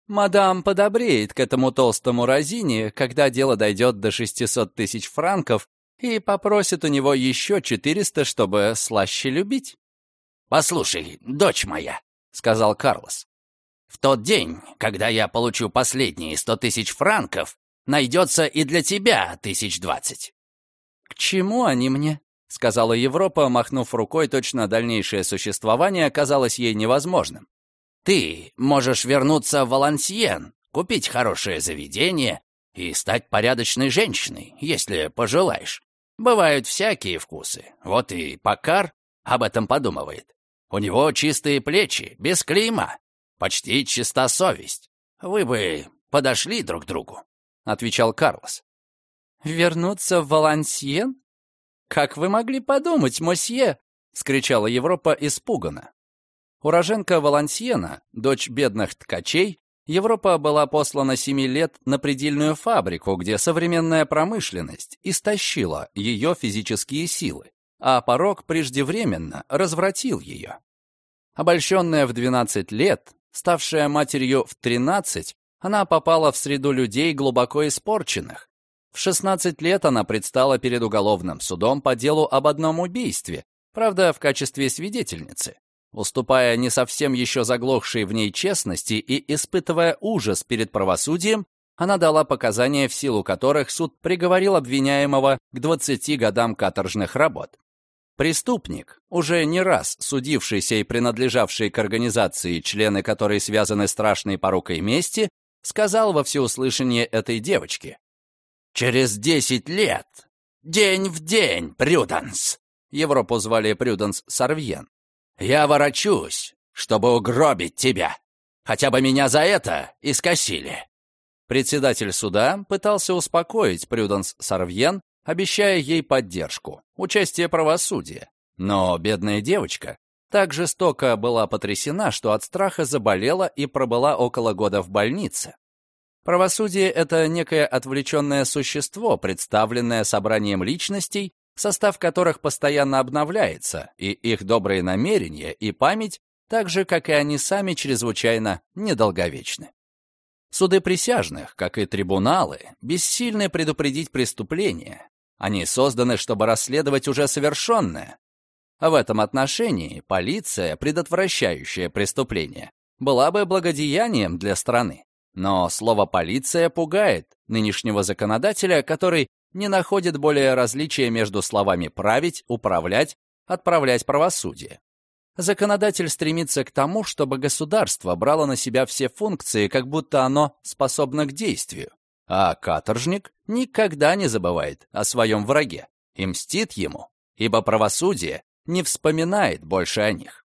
Speaker 4: «Мадам подобреет к этому толстому разине, когда дело дойдет до 600 тысяч франков, и попросит у него еще 400, чтобы слаще любить».
Speaker 2: «Послушай, дочь моя», — сказал Карлос, «в тот день, когда я получу последние 100 тысяч франков, найдется и для тебя тысяч двадцать».
Speaker 4: «К чему они мне?» — сказала Европа, махнув рукой, точно дальнейшее существование оказалось ей невозможным.
Speaker 2: «Ты можешь вернуться в Валансиен, купить хорошее заведение и стать порядочной женщиной, если пожелаешь. Бывают всякие вкусы. Вот и Покар об этом подумывает. У него чистые плечи, без клейма. Почти чиста совесть. Вы бы подошли друг другу», — отвечал Карлос.
Speaker 4: «Вернуться в Валансиен? Как вы могли подумать, мосье?» — скричала Европа испуганно. Уроженка Валансиена, дочь бедных ткачей, Европа была послана семи лет на предельную фабрику, где современная промышленность истощила ее физические силы, а порог преждевременно развратил ее. Обольщенная в 12 лет, ставшая матерью в 13, она попала в среду людей глубоко испорченных. В 16 лет она предстала перед уголовным судом по делу об одном убийстве, правда, в качестве свидетельницы. Уступая не совсем еще заглохшей в ней честности и испытывая ужас перед правосудием, она дала показания, в силу которых суд приговорил обвиняемого к 20 годам каторжных работ. Преступник, уже не раз судившийся и принадлежавший к организации, члены которой связаны страшной порукой мести, сказал во всеуслышание этой девочке.
Speaker 2: «Через десять лет, день в день, Прюданс!»
Speaker 4: Европу звали Прюданс Сарвьен.
Speaker 2: Я ворочусь, чтобы угробить тебя. Хотя бы меня за это и скосили».
Speaker 4: Председатель суда пытался успокоить Прюданс Сарвьен, обещая ей поддержку, участие правосудия. Но бедная девочка так жестоко была потрясена, что от страха заболела и пробыла около года в больнице. Правосудие — это некое отвлеченное существо, представленное собранием личностей, состав которых постоянно обновляется, и их добрые намерения и память, так же, как и они сами, чрезвычайно недолговечны. Суды присяжных, как и трибуналы, бессильны предупредить преступление. Они созданы, чтобы расследовать уже совершенное. В этом отношении полиция, предотвращающая преступление, была бы благодеянием для страны. Но слово «полиция» пугает нынешнего законодателя, который не находит более различия между словами «править», «управлять», «отправлять правосудие». Законодатель стремится к тому, чтобы государство брало на себя все функции, как будто оно способно к действию. А каторжник никогда не забывает о своем враге и мстит ему, ибо правосудие не вспоминает больше о них.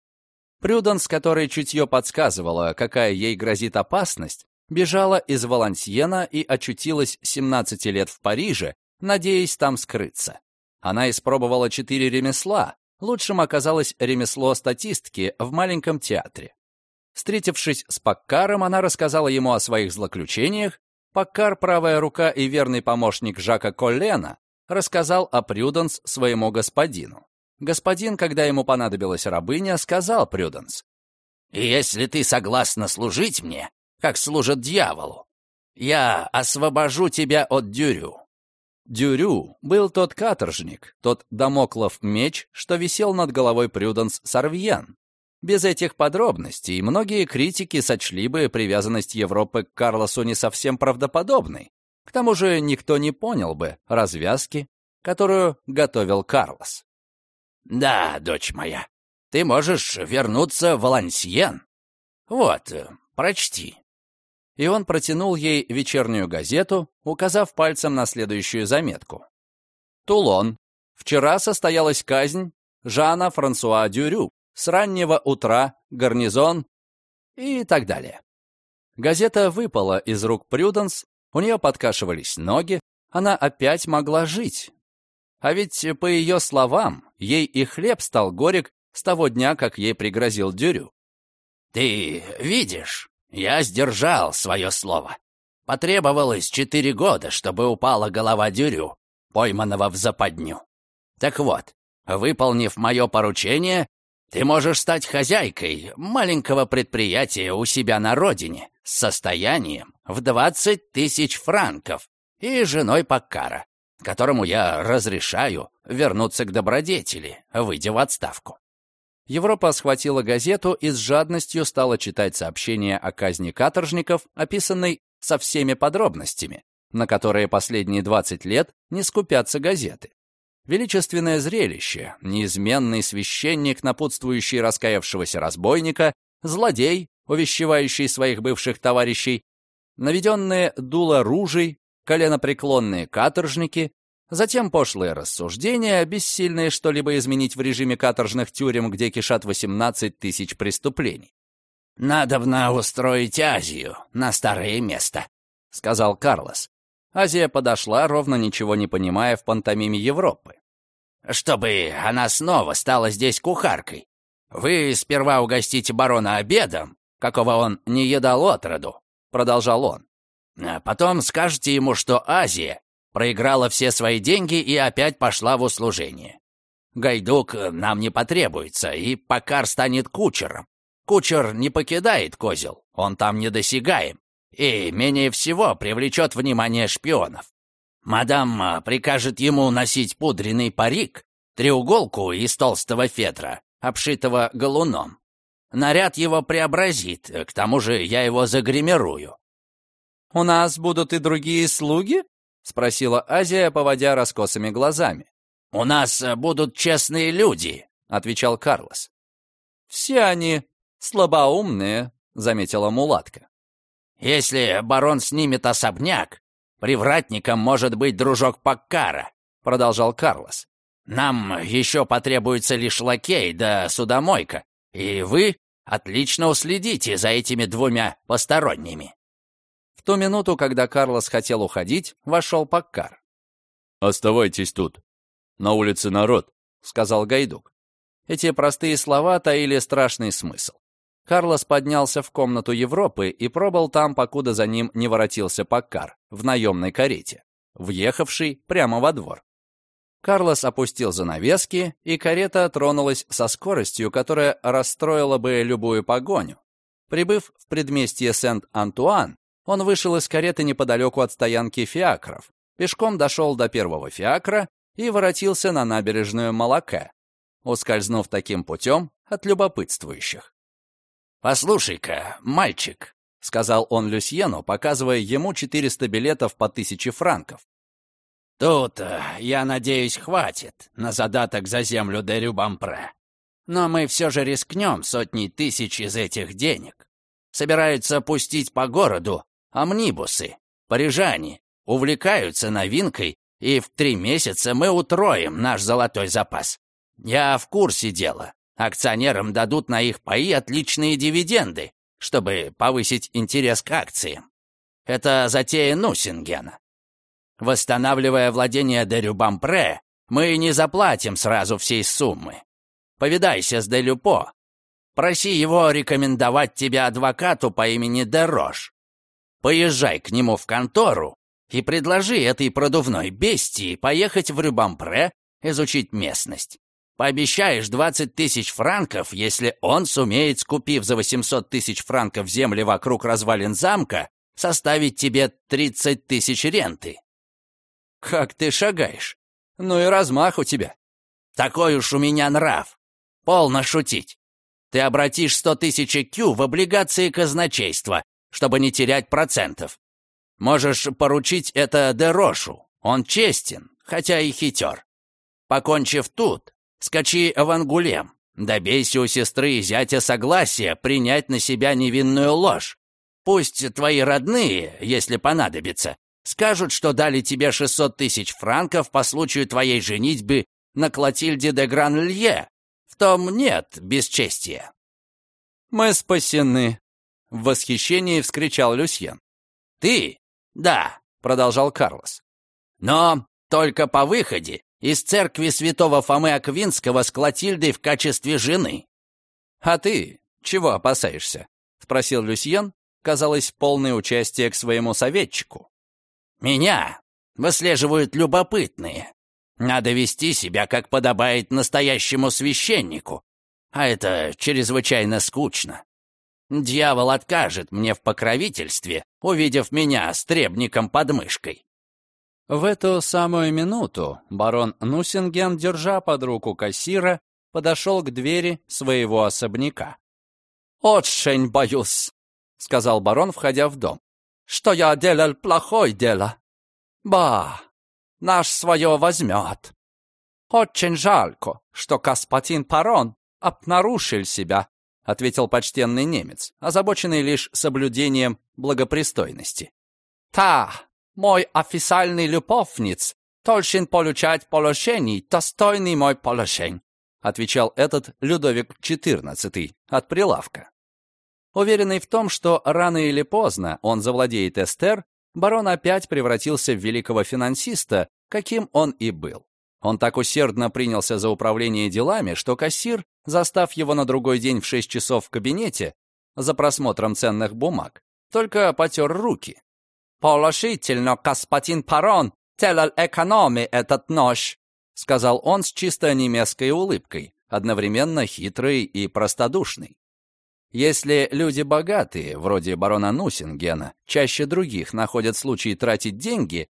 Speaker 4: Прюданс, которой чутье подсказывало, какая ей грозит опасность, бежала из Валансьена и очутилась 17 лет в Париже, надеясь там скрыться. Она испробовала четыре ремесла. Лучшим оказалось ремесло статистки в маленьком театре. Встретившись с Паккаром, она рассказала ему о своих злоключениях. Паккар, правая рука и верный помощник Жака Коллена, рассказал о Прюденс своему господину. Господин, когда ему понадобилась рабыня, сказал Прюденс.
Speaker 2: «Если ты согласна служить мне, как служат дьяволу, я освобожу тебя от дюрю.
Speaker 4: Дюрю был тот каторжник, тот домоклов меч, что висел над головой Прюданс Сарвьян. Без этих подробностей многие критики сочли бы привязанность Европы к Карлосу не совсем правдоподобной. К тому же никто не понял бы развязки, которую готовил Карлос.
Speaker 2: «Да, дочь моя, ты можешь вернуться в Валансьен. Вот, прочти
Speaker 4: и он протянул ей вечернюю газету, указав пальцем на следующую заметку. Тулон. Вчера состоялась казнь Жана Франсуа Дюрю. С раннего утра гарнизон и так далее. Газета выпала из рук Прюденс, у нее подкашивались ноги, она опять могла жить. А ведь, по ее словам, ей и хлеб стал горек с того дня, как ей пригрозил Дюрю.
Speaker 2: «Ты видишь?» Я сдержал свое слово. Потребовалось четыре года, чтобы упала голова Дюрю, пойманного в западню. Так вот, выполнив мое поручение, ты можешь стать хозяйкой маленького предприятия у себя на родине с состоянием в 20 тысяч франков и женой Паккара, которому я разрешаю вернуться к добродетели, выйдя в отставку.
Speaker 1: Европа схватила газету и с жадностью стала читать сообщения о казни каторжников, описанной со всеми подробностями, на которые последние 20 лет не скупятся газеты. Величественное зрелище, неизменный священник, напутствующий раскаявшегося разбойника, злодей, увещевающий своих бывших товарищей, наведенные дуло ружей, коленопреклонные каторжники, Затем пошлые рассуждения, бессильные что-либо изменить в режиме каторжных тюрем, где кишат 18 тысяч преступлений.
Speaker 2: «Надобно устроить Азию на старое место», — сказал Карлос.
Speaker 1: Азия подошла, ровно ничего не понимая в пантомиме Европы.
Speaker 2: «Чтобы она снова стала здесь кухаркой. Вы сперва угостите барона обедом, какого он не едал отроду», — продолжал он. «А потом скажете ему, что Азия проиграла все свои деньги и опять пошла в услужение. Гайдук нам не потребуется, и Покар станет кучером. Кучер не покидает козел, он там недосягаем, и менее всего привлечет внимание шпионов. Мадам а, прикажет ему носить пудренный парик, треуголку из толстого фетра, обшитого галуном. Наряд его преобразит, к тому же я его загримирую.
Speaker 1: «У нас будут и другие слуги?» — спросила Азия, поводя раскосыми глазами.
Speaker 2: «У нас э, будут честные люди», — отвечал Карлос.
Speaker 1: «Все они слабоумные», — заметила мулатка.
Speaker 2: «Если барон снимет особняк, привратником может быть дружок Паккара», — продолжал Карлос. «Нам еще потребуется лишь лакей да судомойка, и вы отлично уследите за этими двумя посторонними».
Speaker 1: В ту минуту, когда Карлос хотел уходить, вошел Паккар.
Speaker 5: «Оставайтесь тут. На улице народ», — сказал Гайдук.
Speaker 1: Эти простые слова таили страшный смысл. Карлос поднялся в комнату Европы и пробыл там, покуда за ним не воротился Паккар в наемной карете, въехавший прямо во двор. Карлос опустил занавески, и карета тронулась со скоростью, которая расстроила бы любую погоню. Прибыв в предместье Сент-Антуан, он вышел из кареты неподалеку от стоянки фиакров, пешком дошел до первого фиакра и воротился на набережную Молока, ускользнув таким путем от любопытствующих.
Speaker 2: «Послушай-ка, мальчик», — сказал он Люсьену, показывая ему 400 билетов по тысяче франков. «Тут, э, я надеюсь, хватит на задаток за землю де Рюбампре. Но мы все же рискнем сотни тысяч из этих денег. Собираются пустить по городу амнибусы, парижане, увлекаются новинкой, и в три месяца мы утроим наш золотой запас. Я в курсе дела. Акционерам дадут на их паи отличные дивиденды, чтобы повысить интерес к акциям. Это затея Нусингена. Восстанавливая владение де Рюбампре, мы не заплатим сразу всей суммы. Повидайся с де Люпо. Проси его рекомендовать тебя адвокату по имени Дерош. Поезжай к нему в контору и предложи этой продувной бестии поехать в Рюбампре, изучить местность. Пообещаешь 20 тысяч франков, если он сумеет, скупив за 800 тысяч франков земли вокруг развалин замка, составить тебе 30 тысяч ренты.
Speaker 1: Как ты шагаешь? Ну и размах у тебя.
Speaker 2: Такой уж у меня нрав. Полно шутить. Ты обратишь 100 тысяч кю в облигации казначейства чтобы не терять процентов. Можешь поручить это Дерошу. Он честен, хотя и хитер. Покончив тут, скачи в Ангулем. Добейся у сестры и зятя согласия принять на себя невинную ложь. Пусть твои родные, если понадобится, скажут, что дали тебе 600 тысяч франков по случаю твоей женитьбы на Клотильде де Гран-Лье. В том нет бесчестия.
Speaker 1: Мы спасены, в восхищении вскричал Люсьен.
Speaker 2: «Ты? Да», — продолжал Карлос. «Но только по выходе из церкви святого Фомы Аквинского с Клотильдой в качестве жены».
Speaker 1: «А ты чего опасаешься?» — спросил Люсьен, казалось, полное участие к своему советчику.
Speaker 2: «Меня выслеживают любопытные. Надо вести себя, как подобает настоящему священнику. А это чрезвычайно скучно. Дьявол откажет мне в покровительстве, увидев меня с требником под мышкой.
Speaker 1: В эту самую минуту барон Нусинген, держа под руку кассира, подошел к двери своего особняка.
Speaker 3: «Очень боюсь», — сказал барон, входя в дом, — «что я делал плохое дело. Ба, наш свое возьмет. Очень жалько, что господин Парон обнарушил себя, ответил почтенный немец, озабоченный лишь соблюдением благопристойности. Та, мой официальный любовниц, должен получать положение, достойный мой положение, отвечал этот Людовик XIV от прилавка. Уверенный в том, что рано или поздно он завладеет Эстер, барон опять превратился в великого финансиста, каким он и был. Он так усердно принялся за управление делами, что кассир, застав его на другой день в 6 часов в кабинете за просмотром ценных бумаг, только потер руки. «Положительно, господин Парон, телал экономи этот нож», сказал он с чисто немецкой улыбкой, одновременно хитрой и простодушной. Если люди богатые, вроде барона Нусингена, чаще других находят случай тратить деньги,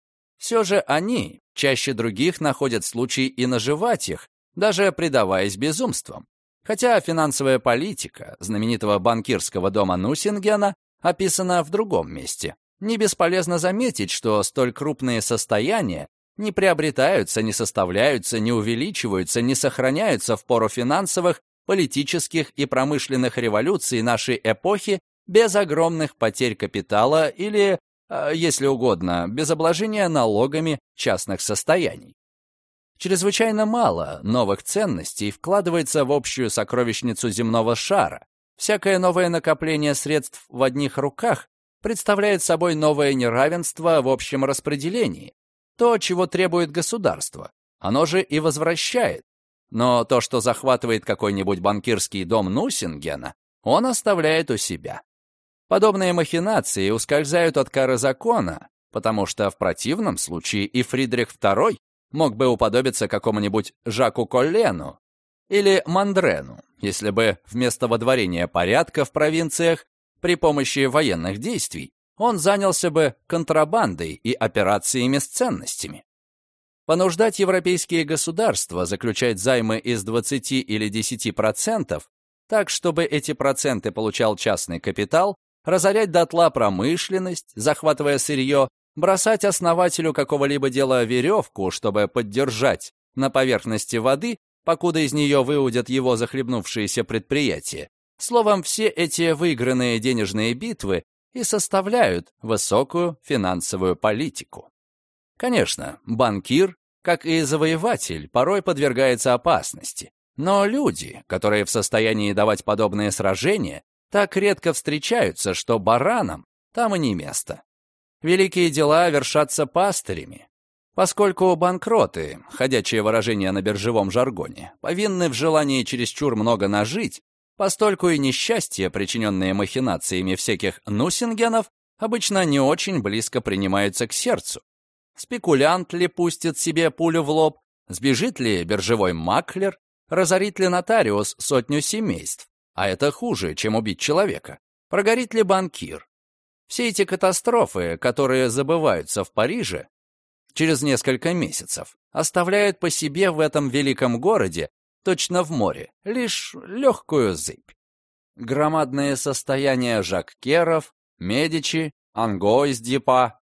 Speaker 3: все же они чаще других находят случай и наживать их, даже предаваясь безумствам. Хотя финансовая политика знаменитого банкирского дома Нусингена описана в другом месте. Не бесполезно заметить, что столь крупные состояния не приобретаются, не составляются, не увеличиваются, не сохраняются в пору финансовых политических и промышленных революций нашей эпохи без огромных потерь капитала или, если угодно, без обложения налогами частных состояний. Чрезвычайно мало новых ценностей вкладывается в общую сокровищницу земного шара. Всякое новое накопление средств в одних руках представляет собой новое неравенство в общем распределении. То, чего требует государство, оно же и возвращает. Но то, что захватывает какой-нибудь банкирский дом Нусингена, он оставляет у себя. Подобные махинации ускользают от кары закона, потому что в противном случае и Фридрих II мог бы уподобиться какому-нибудь Жаку Коллену или Мандрену, если бы вместо водворения порядка в провинциях при помощи военных действий он занялся бы контрабандой и операциями с ценностями. Понуждать европейские государства заключать займы из 20 или 10%, так, чтобы эти проценты получал частный капитал, разорять дотла промышленность, захватывая сырье, бросать основателю какого-либо дела веревку, чтобы поддержать на поверхности воды, покуда из нее выудят его захлебнувшиеся предприятия. Словом, все эти выигранные денежные битвы и составляют высокую финансовую политику. Конечно, банкир, как и завоеватель, порой подвергается опасности. Но люди, которые в состоянии давать подобные сражения, так редко встречаются, что баранам там и не место. Великие дела вершатся пастырями. Поскольку банкроты, ходячее выражение на биржевом жаргоне, повинны в желании чересчур много нажить, постольку и несчастья, причиненные махинациями всяких нусингенов, обычно не очень близко принимаются к сердцу. Спекулянт ли пустит себе пулю в лоб, сбежит ли биржевой маклер, разорит ли нотариус сотню семейств, а это хуже, чем убить человека, прогорит ли банкир. Все эти катастрофы, которые забываются в Париже через несколько месяцев, оставляют по себе в этом великом городе, точно в море, лишь легкую зыбь. Громадные состояния Жаккеров, Медичи, Анго из Дьепа,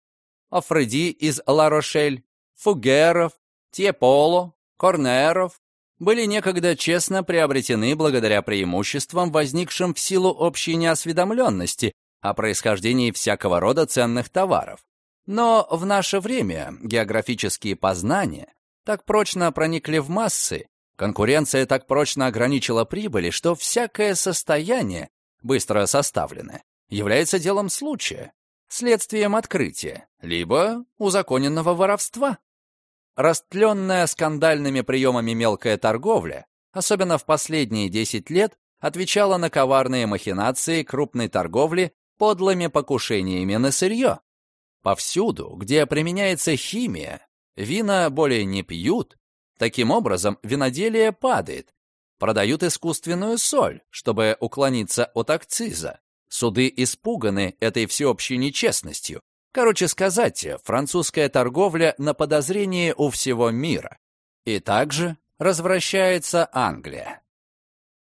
Speaker 3: Афреди из Ларошель, Фугеров, Тьеполо, Корнеров были некогда честно приобретены благодаря преимуществам, возникшим в силу общей неосведомленности о происхождении всякого рода ценных товаров. Но в наше время географические познания так прочно проникли в массы, конкуренция так прочно ограничила прибыли, что всякое состояние, быстро составленное, является делом случая, следствием открытия, либо узаконенного воровства. Растленная скандальными приемами мелкая торговля, особенно в последние 10 лет, отвечала на коварные махинации крупной торговли подлыми покушениями на сырье. Повсюду, где применяется химия, вина более не пьют,
Speaker 1: Таким образом, виноделие падает. Продают искусственную соль, чтобы уклониться от акциза. Суды испуганы этой всеобщей нечестностью. Короче сказать, французская торговля на подозрении у всего мира. И также развращается Англия.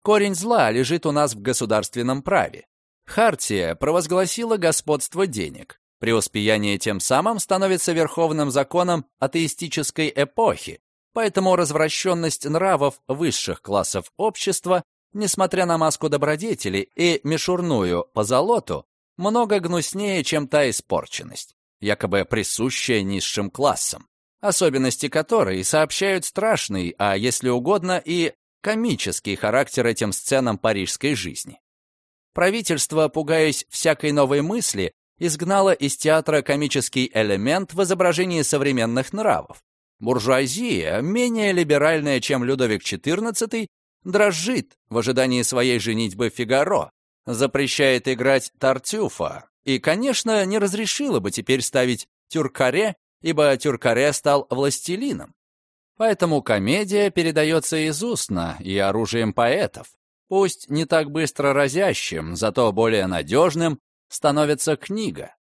Speaker 1: Корень зла лежит у нас в государственном праве. Хартия провозгласила господство денег. Преуспеяние тем самым становится верховным законом атеистической эпохи, поэтому развращенность нравов высших классов общества, несмотря на маску добродетели и мишурную позолоту, много гнуснее, чем та испорченность, якобы присущая низшим классам, особенности которой сообщают страшный, а если угодно и комический характер этим сценам парижской жизни. Правительство, пугаясь всякой новой мысли, изгнало из театра комический элемент в изображении современных нравов. Буржуазия, менее либеральная, чем Людовик XIV, дрожит в ожидании своей женитьбы Фигаро, запрещает играть Тартюфа и, конечно, не разрешила бы теперь ставить Тюркаре, ибо Тюркаре стал властелином. Поэтому комедия передается из устно и оружием поэтов. Пусть не так быстро разящим, зато более надежным становится книга.